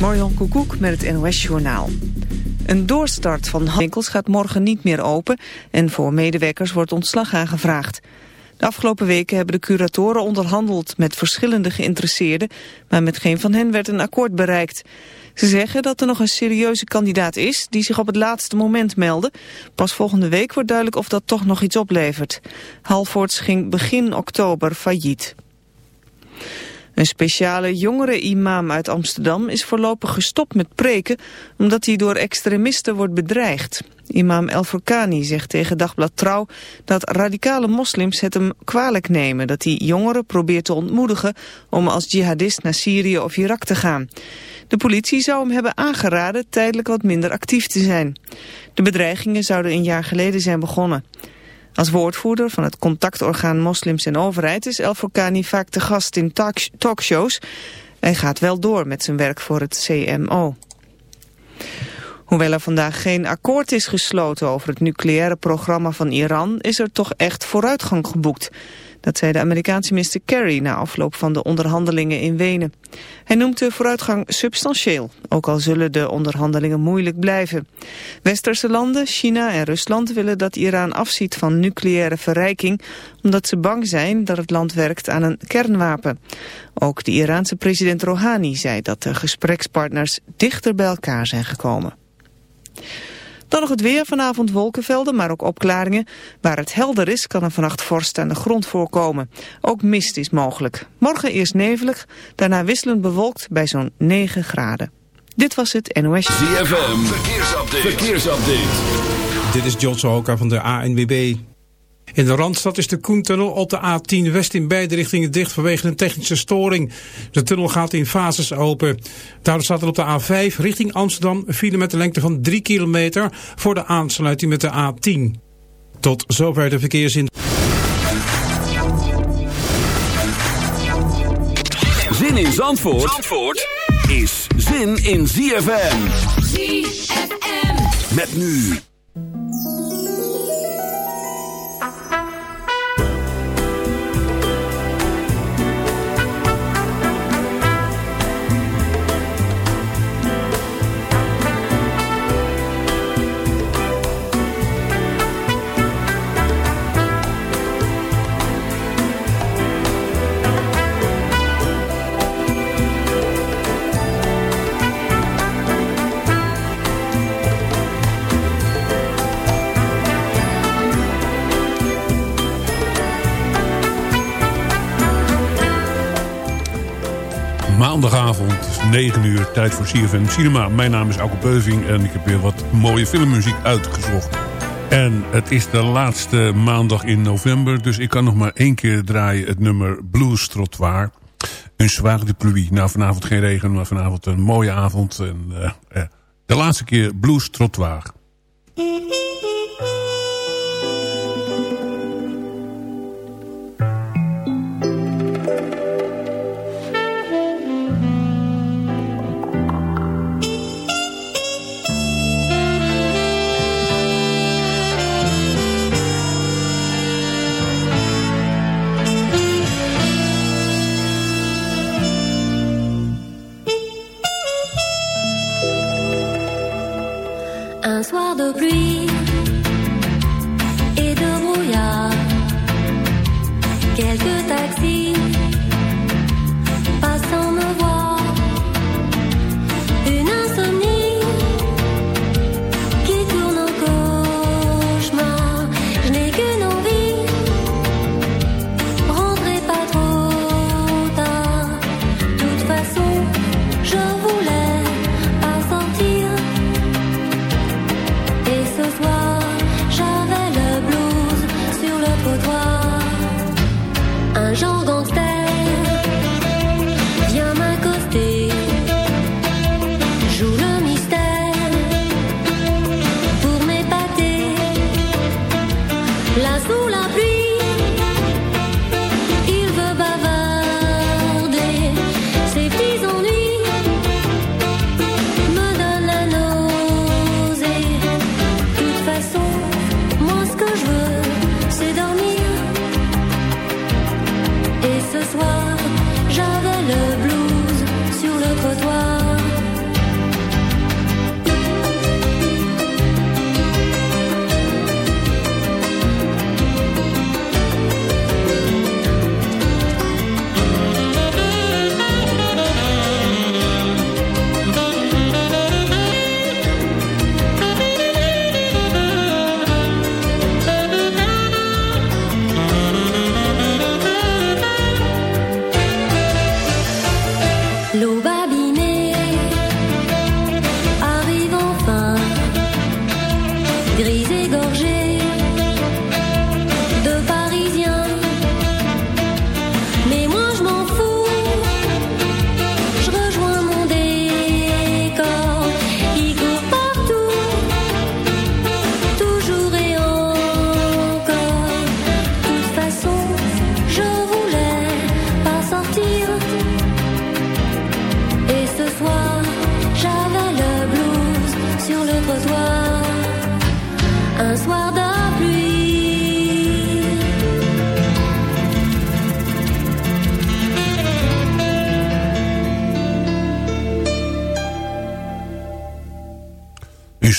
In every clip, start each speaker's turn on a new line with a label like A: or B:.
A: Marion Koekoek met het NOS Journaal. Een doorstart van winkels gaat morgen niet meer open en voor medewerkers wordt ontslag aangevraagd. De afgelopen weken hebben de curatoren onderhandeld met verschillende geïnteresseerden, maar met geen van hen werd een akkoord bereikt. Ze zeggen dat er nog een serieuze kandidaat is die zich op het laatste moment meldde. Pas volgende week wordt duidelijk of dat toch nog iets oplevert. Halfords ging begin oktober failliet. Een speciale jongere imam uit Amsterdam is voorlopig gestopt met preken omdat hij door extremisten wordt bedreigd. Imam El Furkani zegt tegen Dagblad Trouw dat radicale moslims het hem kwalijk nemen dat hij jongeren probeert te ontmoedigen om als jihadist naar Syrië of Irak te gaan. De politie zou hem hebben aangeraden tijdelijk wat minder actief te zijn. De bedreigingen zouden een jaar geleden zijn begonnen. Als woordvoerder van het contactorgaan Moslims en Overheid is El Furkani vaak te gast in talkshows. Hij gaat wel door met zijn werk voor het CMO. Hoewel er vandaag geen akkoord is gesloten over het nucleaire programma van Iran, is er toch echt vooruitgang geboekt. Dat zei de Amerikaanse minister Kerry na afloop van de onderhandelingen in Wenen. Hij noemt de vooruitgang substantieel, ook al zullen de onderhandelingen moeilijk blijven. Westerse landen, China en Rusland willen dat Iran afziet van nucleaire verrijking, omdat ze bang zijn dat het land werkt aan een kernwapen. Ook de Iraanse president Rouhani zei dat de gesprekspartners dichter bij elkaar zijn gekomen. Dan nog het weer, vanavond wolkenvelden, maar ook opklaringen. Waar het helder is, kan er vannacht vorst aan de grond voorkomen. Ook mist is mogelijk. Morgen eerst nevelig, daarna wisselend bewolkt bij zo'n 9 graden. Dit was het NOS.
B: ZFM, verkeersupdate. verkeersupdate.
C: Dit is John Sohoka van de ANWB. In de Randstad is de Koentunnel op de A10 West in beide richtingen dicht vanwege een technische storing. De tunnel gaat in fases open. Daardoor staat er op de A5 richting Amsterdam een file met een lengte van 3 kilometer voor de aansluiting met de A10. Tot zover de verkeersin.
B: Zin in Zandvoort, Zandvoort is zin in ZFM. ZFM. Met nu
D: Maandagavond, 9 uur, tijd voor CFM Cinema. Mijn naam is Auke Beuving en ik heb weer wat mooie filmmuziek uitgezocht. En het is de laatste maandag in november, dus ik kan nog maar één keer draaien het nummer Blues Trottoir. Een zwaar de pluie. Nou, vanavond geen regen, maar vanavond een mooie avond. En, uh, uh, de laatste keer Blues Trottoir.
E: soir
D: de pluie et de brouillard. Quelques taxis.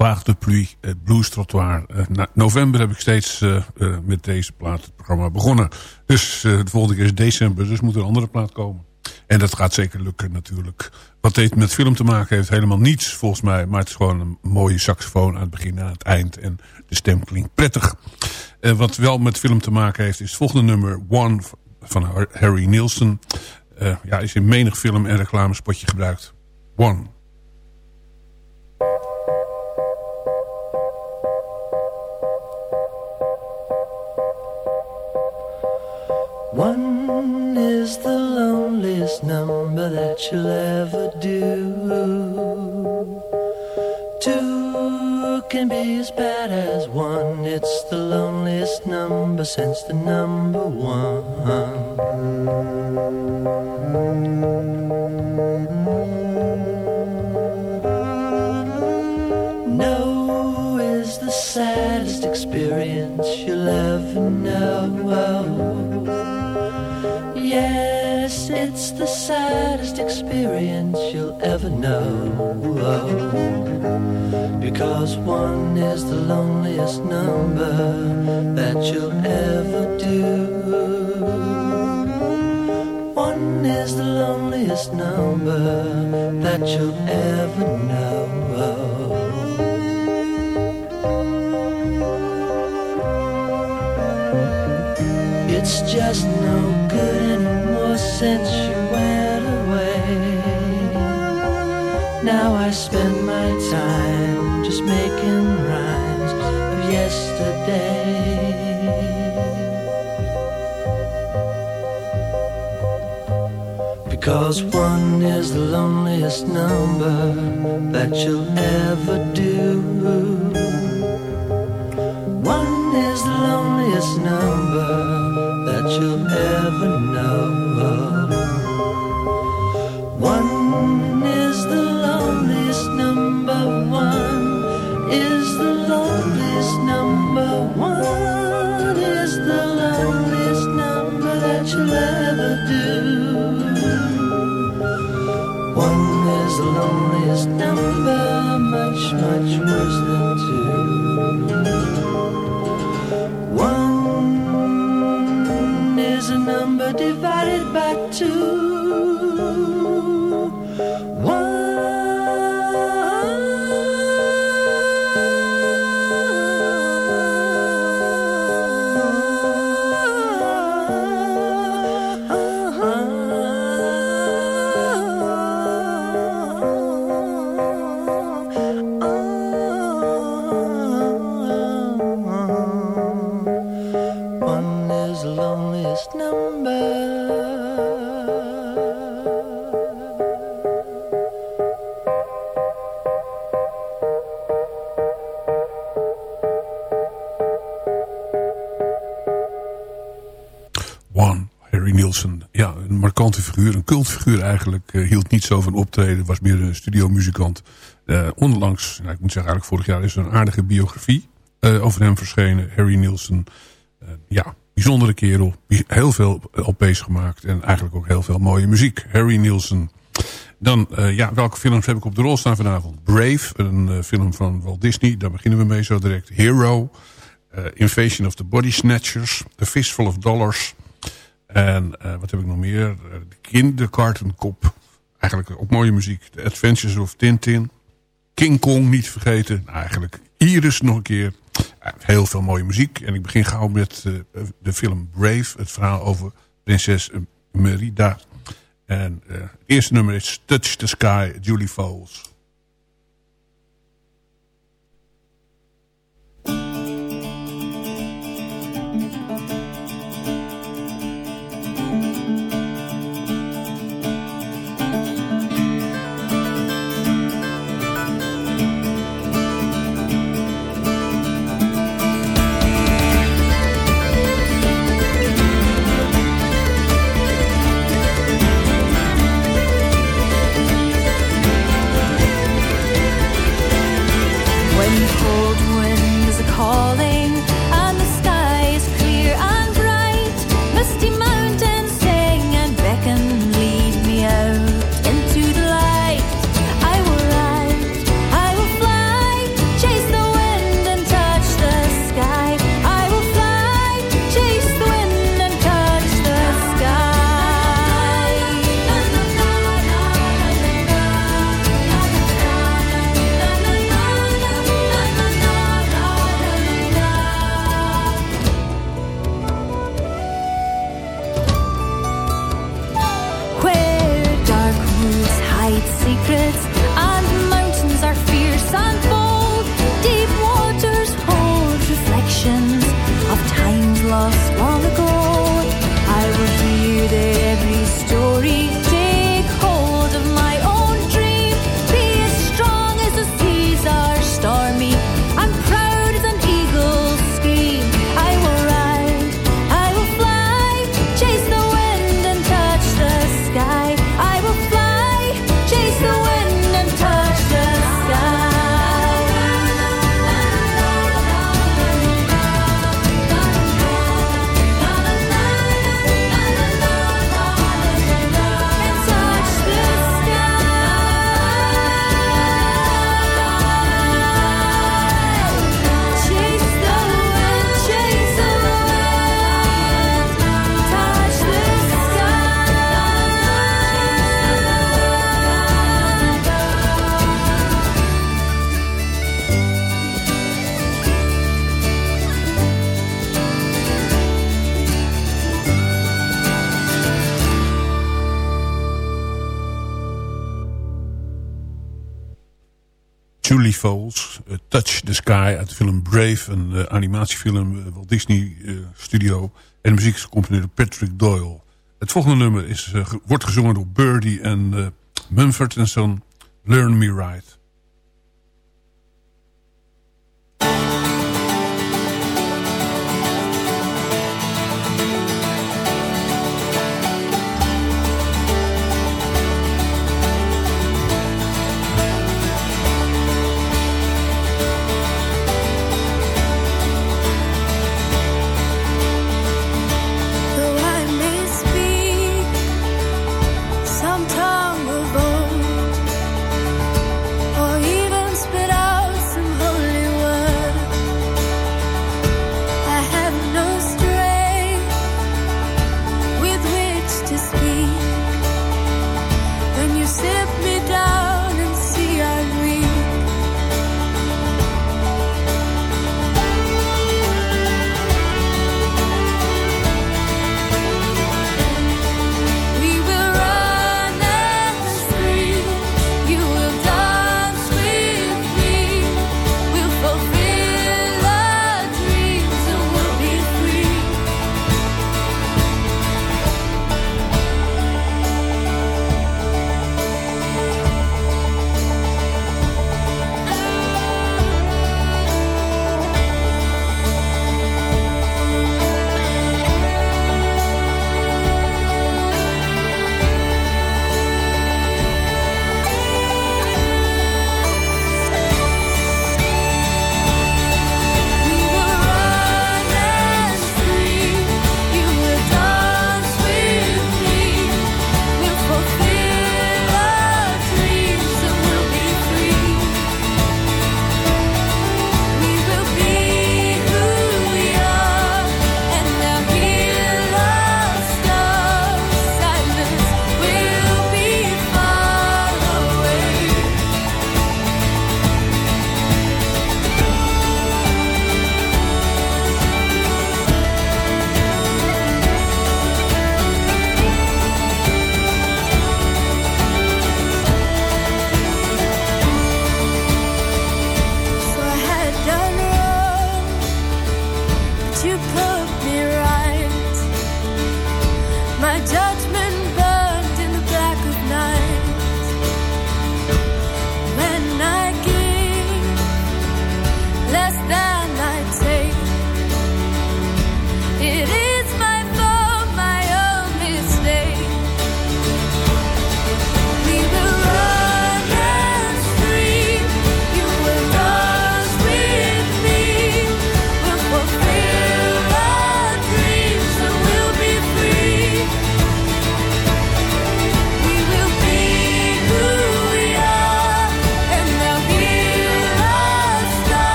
D: Zwaagt de pluie, het blues trottoir. Uh, november heb ik steeds uh, met deze plaat het programma begonnen. Dus de volgende keer is december, dus moet er een andere plaat komen. En dat gaat zeker lukken natuurlijk. Wat dit met film te maken heeft, helemaal niets volgens mij. Maar het is gewoon een mooie saxofoon aan het begin en aan het eind. En de stem klinkt prettig. wat wel met film te maken heeft, is het volgende nummer. One van Harry Nielsen. ja, is in menig film en reclamespotje gebruikt. One.
E: One is the loneliest number that you'll ever do. Two can be as bad as one. It's the loneliest number since the number one. No is the saddest experience you'll ever know. Yes, it's the saddest experience you'll ever know. Because one is the loneliest number that you'll ever do. One is the loneliest number that you'll ever know. It's just no since you went away. Now I spend my time just making rhymes of yesterday. Because one is the loneliest number that you'll ever do. One is the loneliest number that you'll ever know. Loneliest number, much, much worse
D: een cultfiguur eigenlijk. Uh, hield niet zo van optreden, was meer een studiomuzikant. Uh, onlangs, nou, ik moet zeggen eigenlijk vorig jaar is er een aardige biografie uh, over hem verschenen. Harry Nielsen, ja, bijzondere kerel. Heel veel LP's gemaakt en eigenlijk ook heel veel mooie muziek. Harry Nielsen. Dan, ja, welke films heb ik op de rol staan vanavond? Brave, een film van Walt Disney. Daar beginnen we mee zo direct. Hero, Invasion of the Body Snatchers, The Fistful of Dollars... En wat heb ik nog meer? De kinderkartenkop. Eigenlijk ook mooie muziek. The Adventures of Tintin. King Kong niet vergeten. Nou, eigenlijk Iris nog een keer. Heel veel mooie muziek. En ik begin gauw met de film Brave. Het verhaal over prinses Merida. En het eerste nummer is Touch the Sky, Julie Fowles.
F: Een animatiefilm Walt Disney Studio. En de muziek is gecomponeerd door Patrick Doyle. Het volgende nummer is, wordt gezongen door Birdie en Mumford Son, Learn Me Right.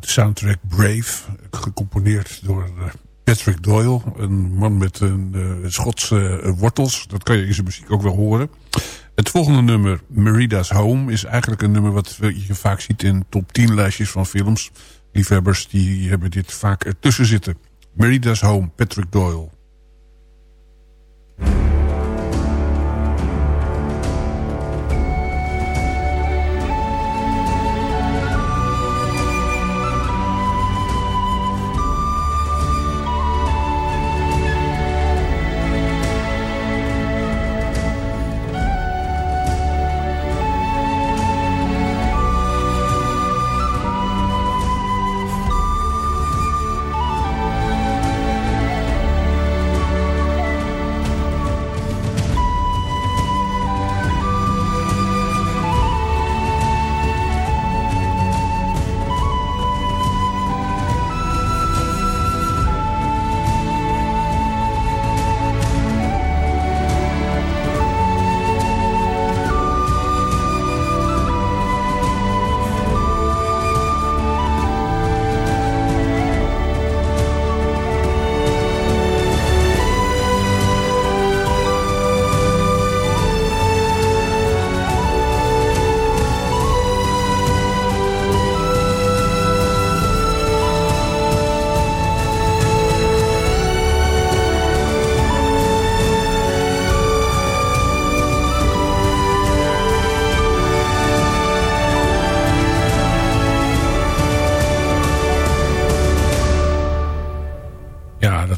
F: Soundtrack Brave. Gecomponeerd door eh, Patrick Doyle. Een man met een uh, Schotse uh, wortels. Dat kan je in zijn muziek ook wel horen. Het volgende nummer, Merida's Home, is eigenlijk een nummer wat je vaak ziet in top 10 lijstjes van films. Liefhebbers die hebben dit vaak ertussen zitten. Merida's Home, Patrick Doyle.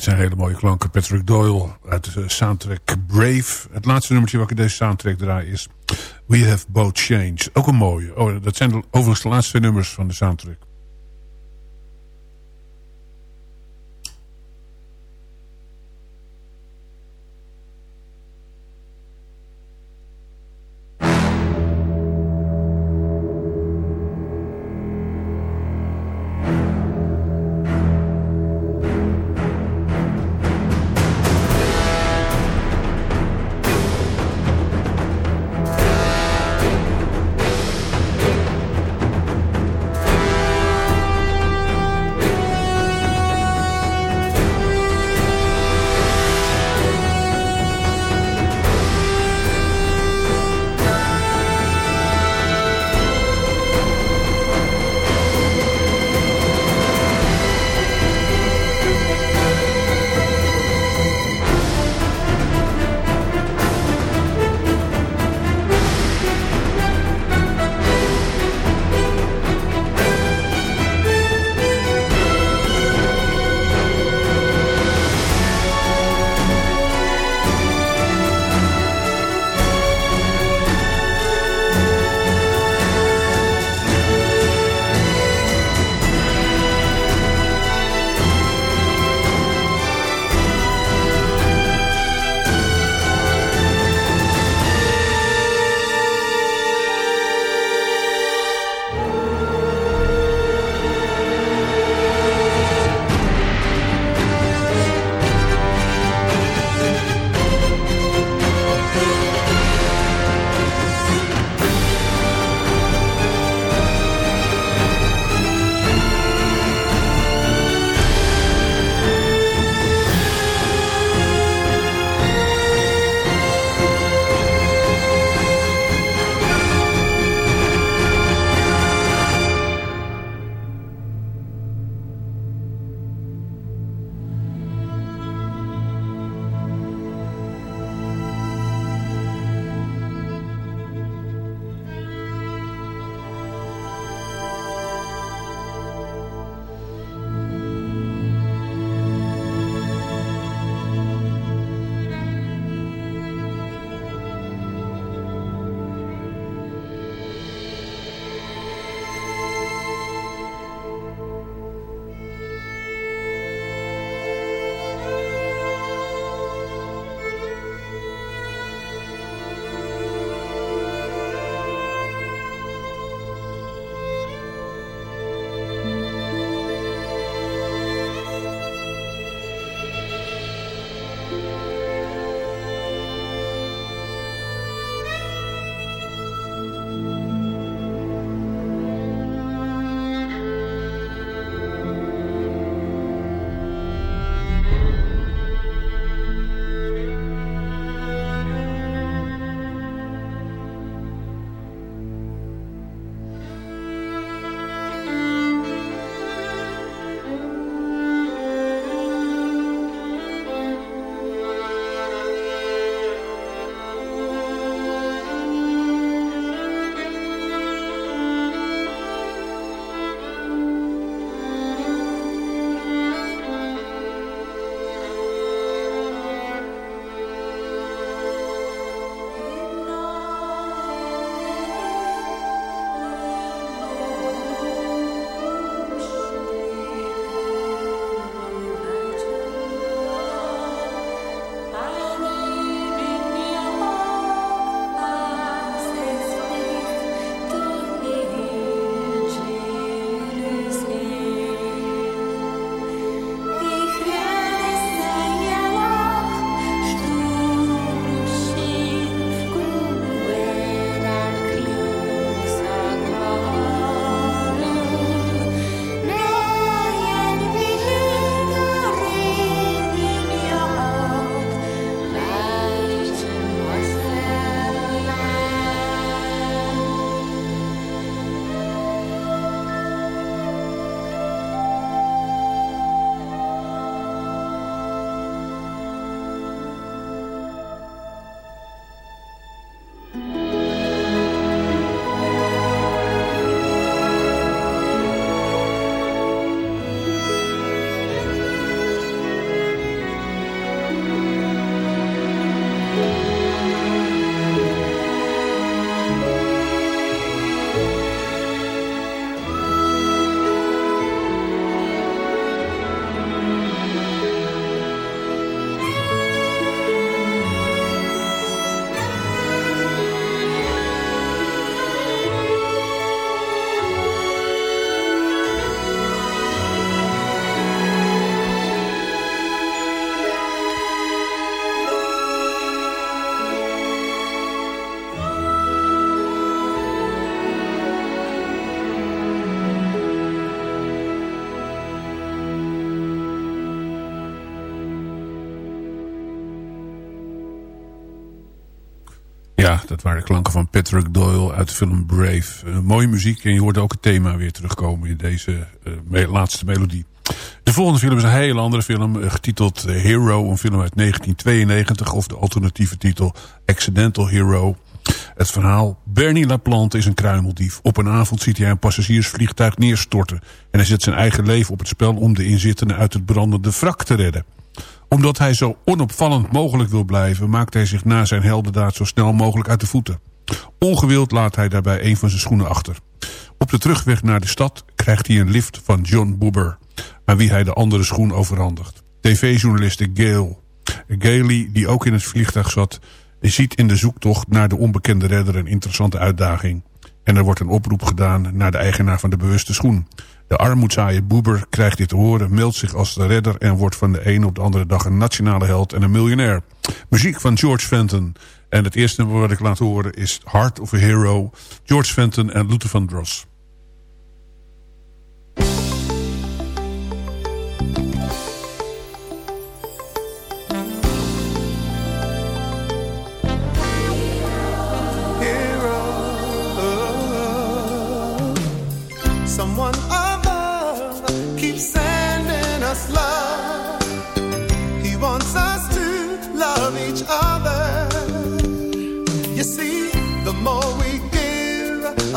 D: Zijn hele mooie klanken. Patrick Doyle uit de soundtrack Brave. Het laatste nummertje wat ik in deze soundtrack draai is We Have Both Changed. Ook een mooie. Oh, dat zijn overigens de laatste nummers van de soundtrack. Dat waren klanken van Patrick Doyle uit de film Brave. Uh, mooie muziek en je hoort ook het thema weer terugkomen in deze uh, laatste melodie. De volgende film is een hele andere film, uh, getiteld Hero. Een film uit 1992 of de alternatieve titel Accidental Hero. Het verhaal, Bernie LaPlante is een kruimeldief. Op een avond ziet hij een passagiersvliegtuig neerstorten. En hij zet zijn eigen leven op het spel om de inzittenden uit het brandende wrak te redden omdat hij zo onopvallend mogelijk wil blijven... maakt hij zich na zijn heldendaad zo snel mogelijk uit de voeten. Ongewild laat hij daarbij een van zijn schoenen achter. Op de terugweg naar de stad krijgt hij een lift van John Boober... aan wie hij de andere schoen overhandigt. TV-journaliste Gail. Gailey, die ook in het vliegtuig zat... ziet in de zoektocht naar de onbekende redder een interessante uitdaging. En er wordt een oproep gedaan naar de eigenaar van de bewuste schoen. De armoedzaaie Boeber krijgt dit te horen, meldt zich als de redder... en wordt van de ene op de andere dag een nationale held en een miljonair. Muziek van George Fenton. En het eerste wat ik laat horen is Heart of a Hero... George Fenton en Luther van Dross.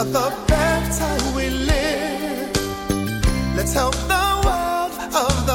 G: The better we live. Let's help the world of the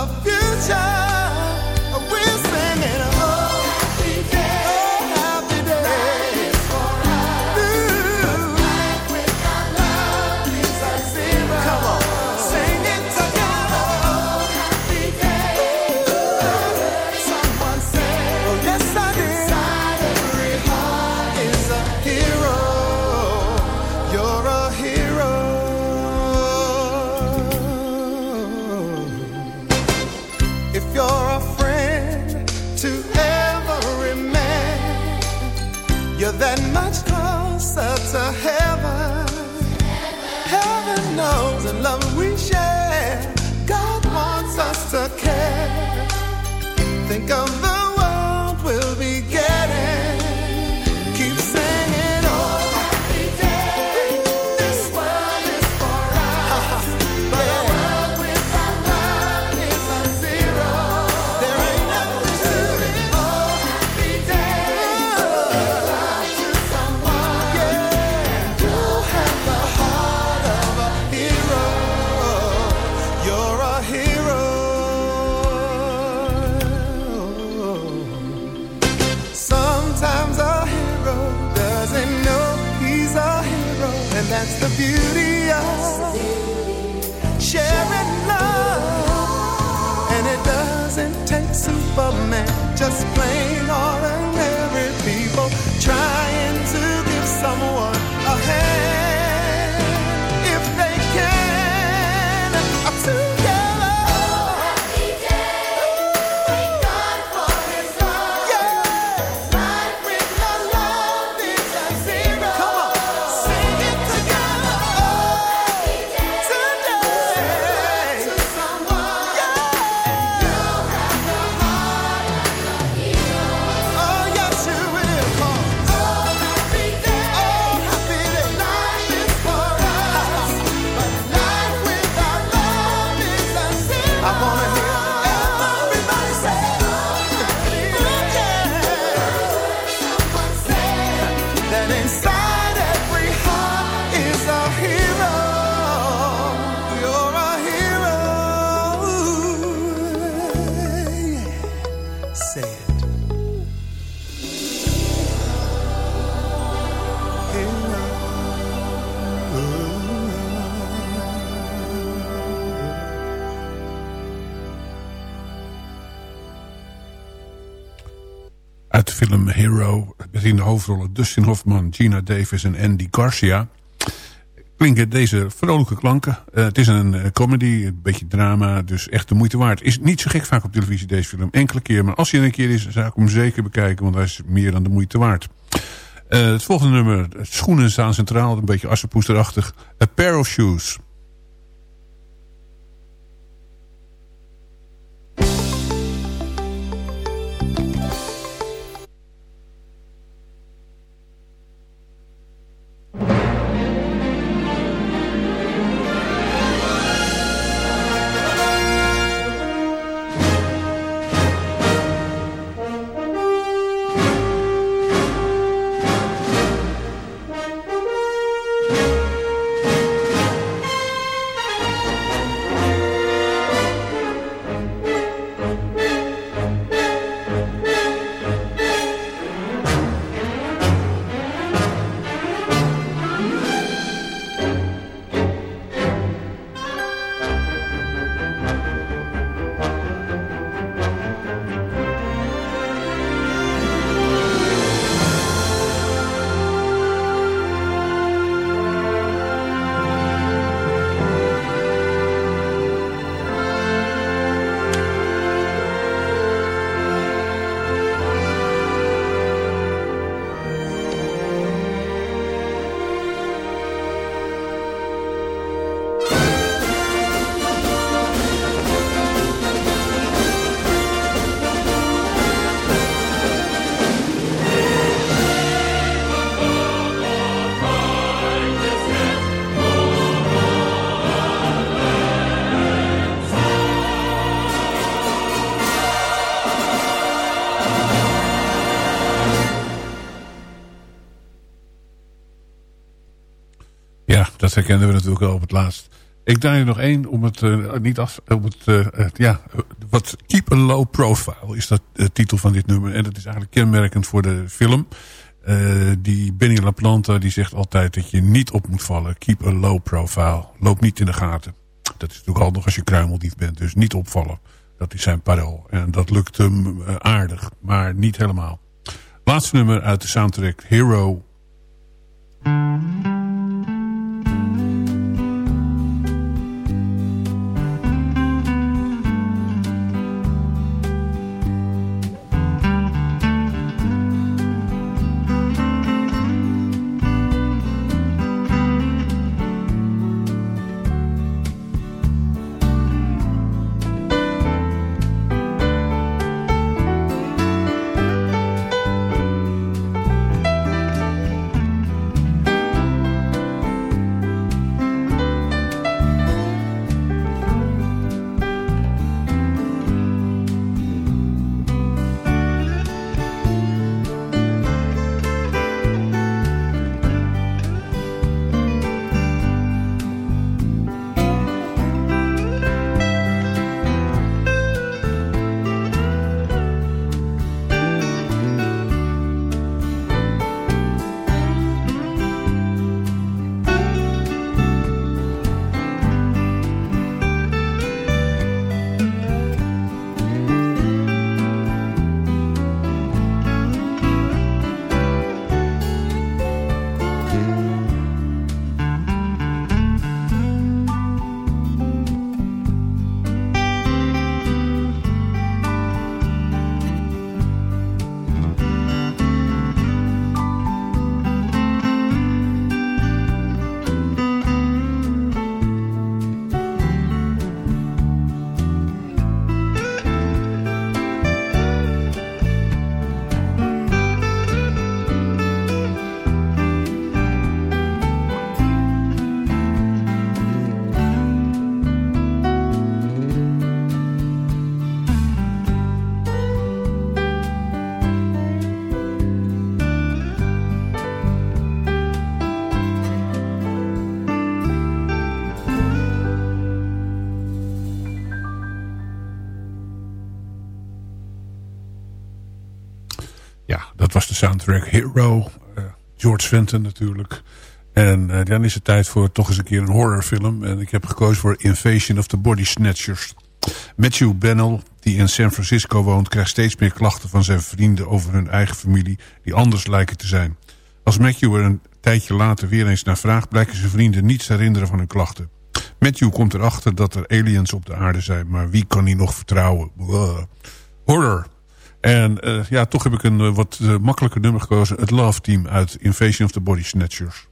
D: in de hoofdrollen Dustin Hoffman, Gina Davis en Andy Garcia... klinken deze vrolijke klanken. Uh, het is een uh, comedy, een beetje drama, dus echt de moeite waard. Is niet zo gek vaak op televisie deze film, enkele keer. Maar als hij een keer is, zou ik hem zeker bekijken... want hij is meer dan de moeite waard. Uh, het volgende nummer, schoenen staan centraal, een beetje assenpoesterachtig. A Pair of Shoes... dat herkennen we natuurlijk wel op het laatst. Ik draai er nog één om het uh, niet af. Om het, uh, ja, wat Keep a Low Profile is dat de titel van dit nummer. En dat is eigenlijk kenmerkend voor de film. Die Benny LaPlanta die zegt altijd dat je niet op moet vallen. Keep a low profile. Loop niet in de gaten. Dat is natuurlijk handig als je kruimeldief bent. Dus niet opvallen. Dat is zijn parool. En dat lukt hem aardig. Maar niet helemaal. Laatste nummer uit de soundtrack Hero. Soundtrack Hero. Uh, George Fenton natuurlijk. En uh, dan is het tijd voor toch eens een keer een horrorfilm. En ik heb gekozen voor Invasion of the Body Snatchers. Matthew Bennell, die in San Francisco woont... krijgt steeds meer klachten van zijn vrienden over hun eigen familie... die anders lijken te zijn. Als Matthew er een tijdje later weer eens naar vraagt... blijken zijn vrienden niets herinneren van hun klachten. Matthew komt erachter dat er aliens op de aarde zijn... maar wie kan hij nog vertrouwen? Horror. En uh, ja, toch heb ik een uh, wat uh, makkelijker nummer gekozen. Het Love Team uit Invasion of the Body Snatchers.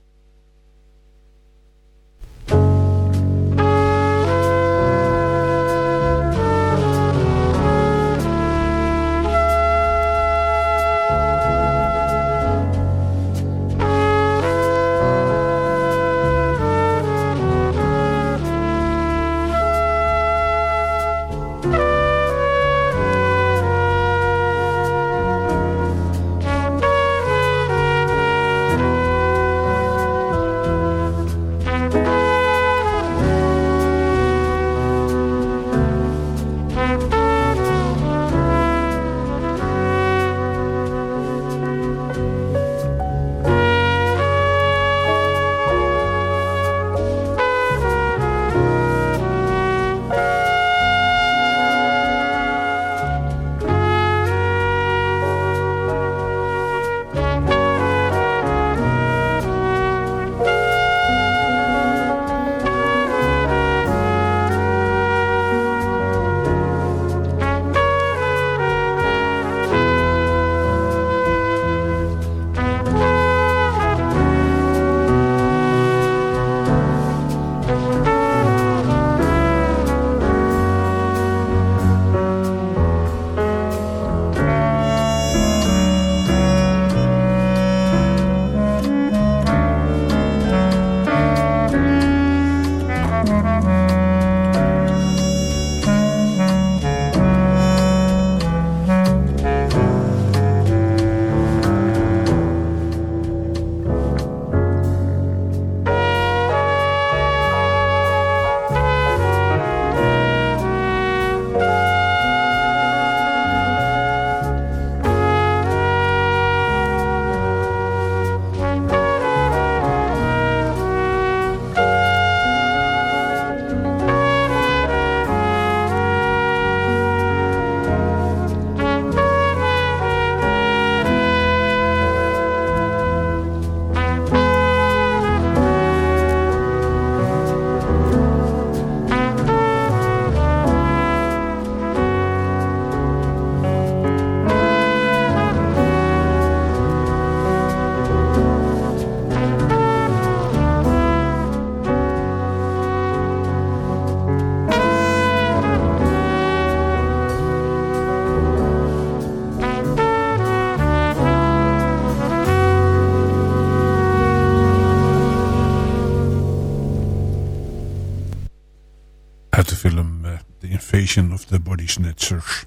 D: The Body Snatchers.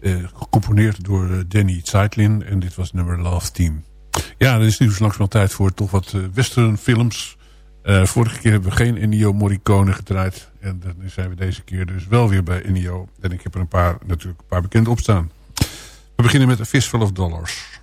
D: Uh, gecomponeerd door Danny Zeitlin en dit was nummer Love Team. Ja, dan is nu dus wel tijd voor toch wat western films. vorige keer hebben we geen Ennio Morricone gedraaid. En dan zijn we deze keer dus wel weer bij Ennio. En ik heb er een paar, natuurlijk een paar bekend opstaan. We beginnen met A Fistful of Dollars.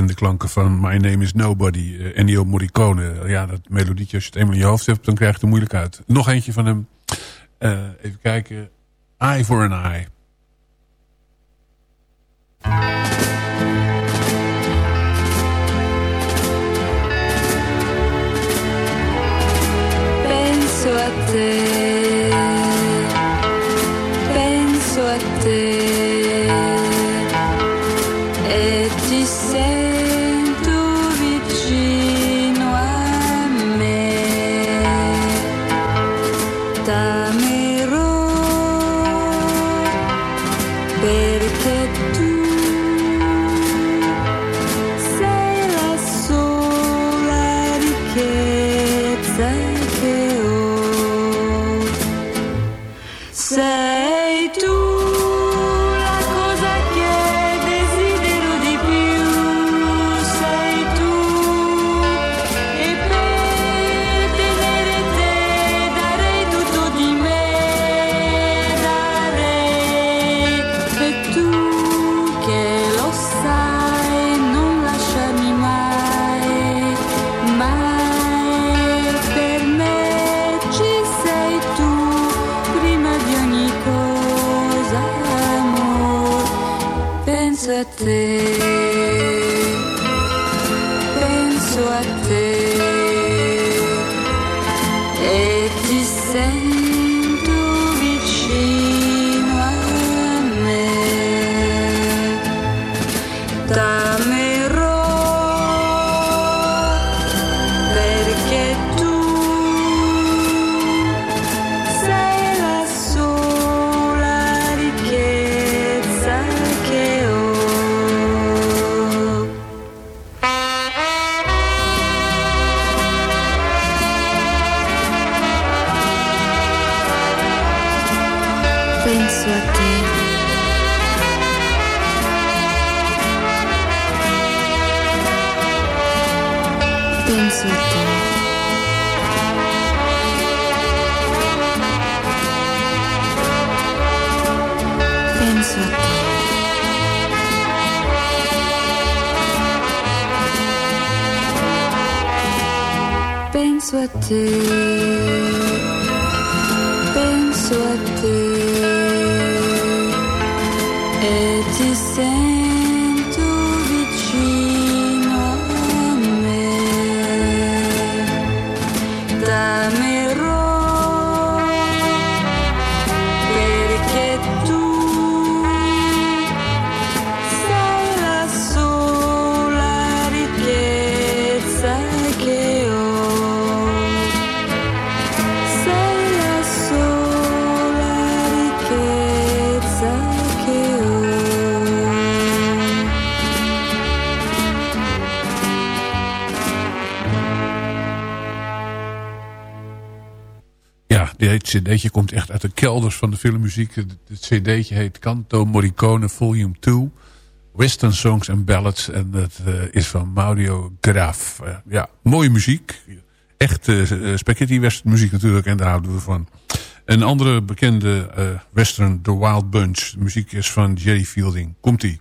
H: Bekende klanken van My Name is Nobody, uh, Ennio Morricone. ja, dat melodietje, als je het eenmaal in je hoofd hebt, dan krijg je het er moeilijk uit. Nog eentje van hem. Uh, even kijken. Eye for an Eye.
D: Penso a te. Penso a. E
H: cd'tje komt echt uit de kelders van de filmmuziek. Het cd'tje heet Canto Morricone Volume 2. Western Songs and Ballads. En dat eh, is van Mauro Graf. Eh, ja, mooie muziek. Echt eh, spaghetti western muziek natuurlijk. En daar houden we van. Een andere bekende western, The Wild Bunch. De muziek is van Jerry Fielding. Komt-ie.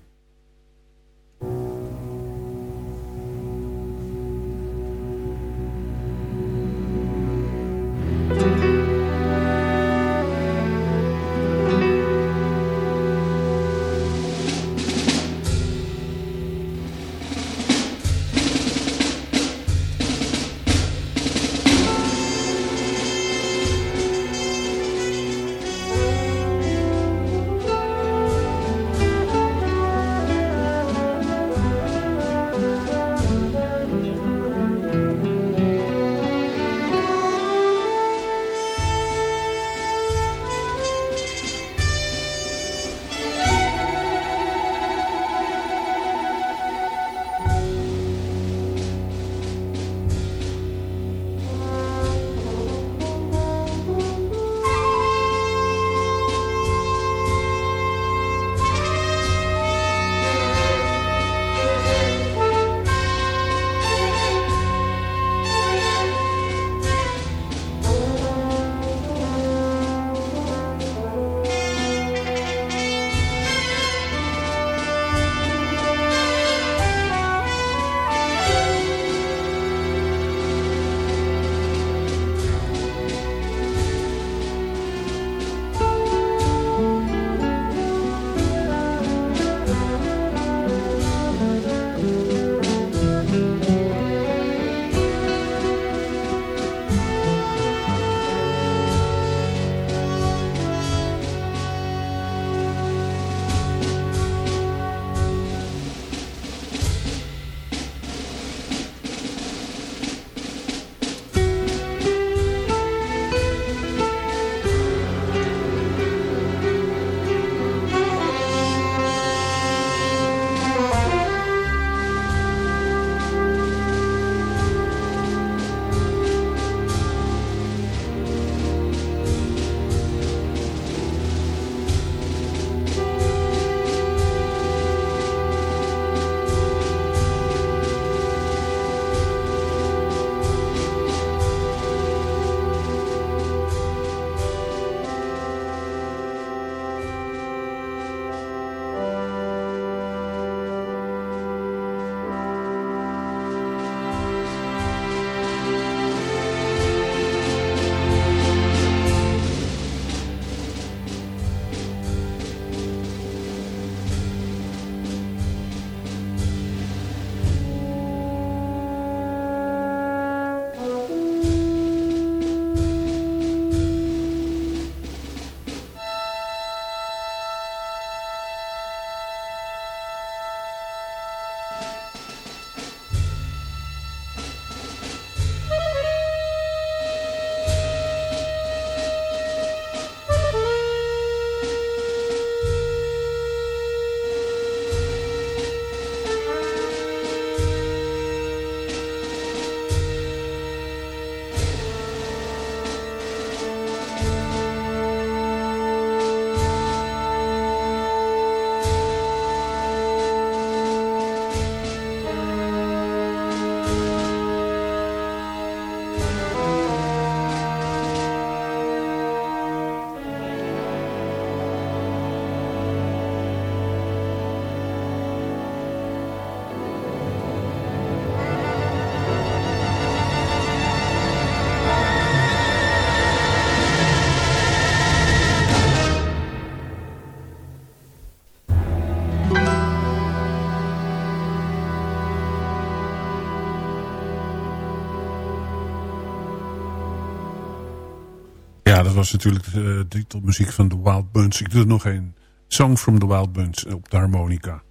D: Dat was natuurlijk eh, de titelmuziek van The Wild Bunch. Ik doe nog een. Song from the Wild Bunch op de harmonica.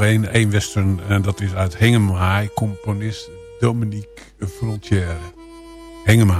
D: Nog western. En dat is uit Hengem High, componist Dominique Frontière. Hengem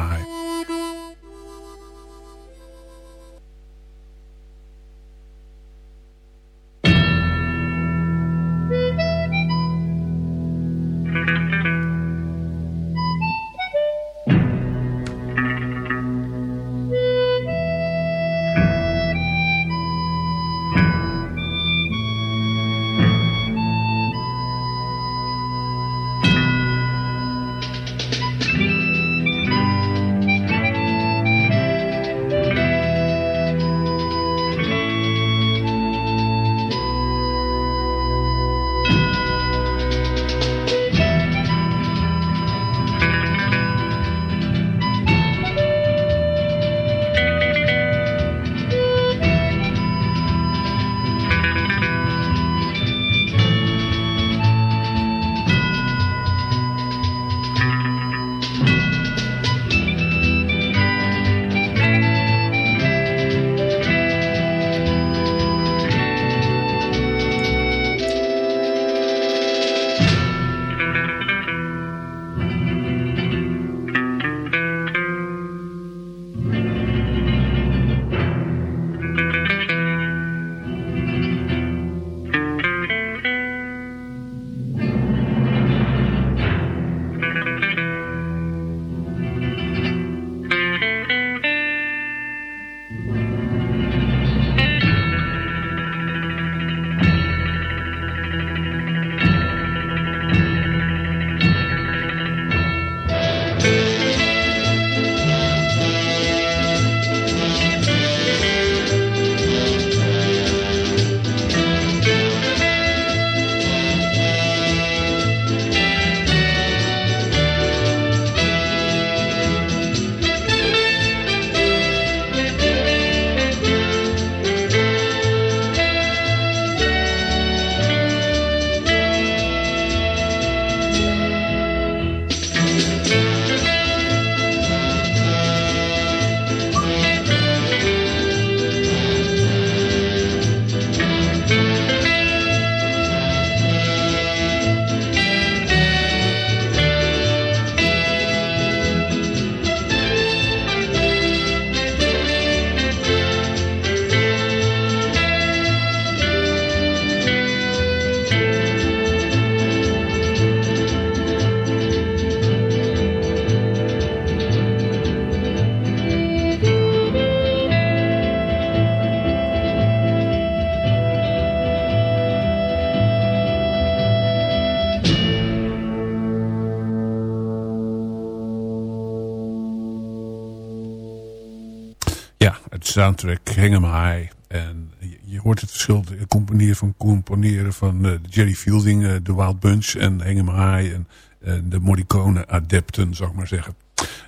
D: Hang 'em High. En je, hoort het verschil, componeren van, componeren van eh, Jerry Fielding, eh, de Wild Bunch en Hang 'em High en eh, de Morricone adepten, zou ik maar zeggen.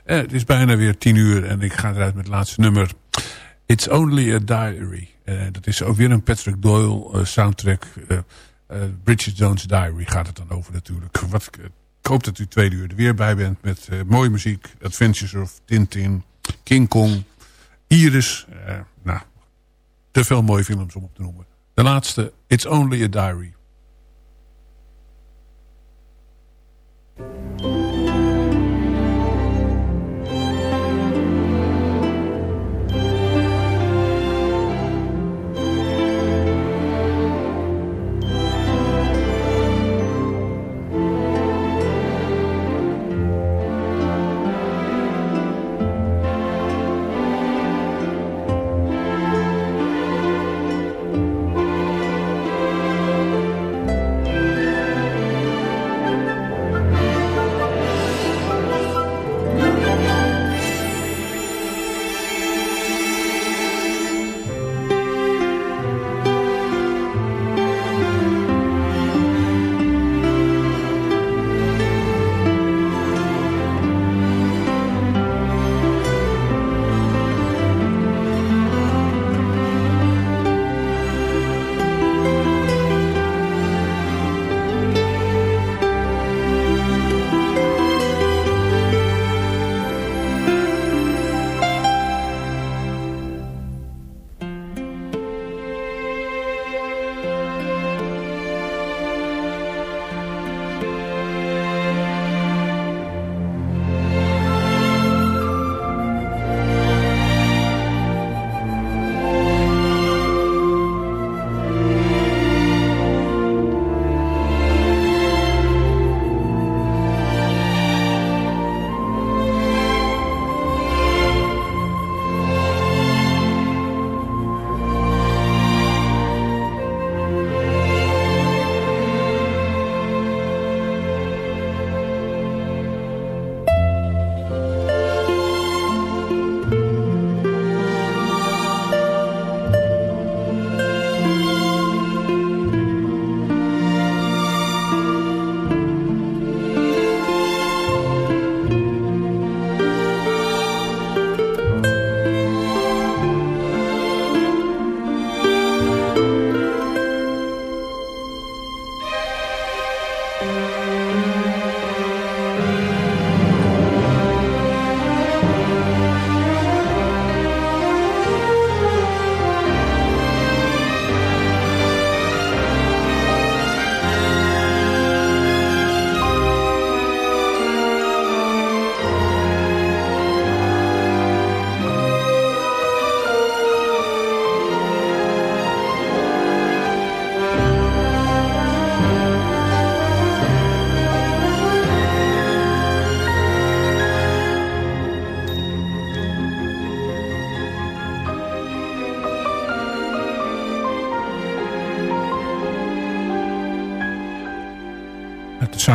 D: Eh, het is bijna weer tien uur en ik ga eruit met het laatste nummer. It's Only a Diary. Eh, dat is ook weer een Patrick Doyle eh, soundtrack. eh eh, Bridget Jones' Diary gaat het dan over natuurlijk. Wat, ik- hoop dat u tweede uur er weer bij bent met eh, mooie muziek. Adventures of Tintin, King Kong, Iris. Te veel mooie films om op te noemen. De laatste, It's Only a Diary.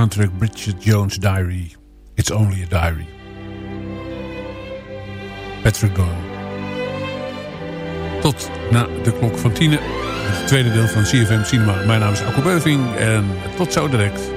D: Soundtrack Bridget Jones' Diary. It's Only a Diary. Patrick Doyle. Tot na de klok van tienen. Het tweede deel van CFM Cinema. Mijn naam is Akko Beuving en tot zo direct.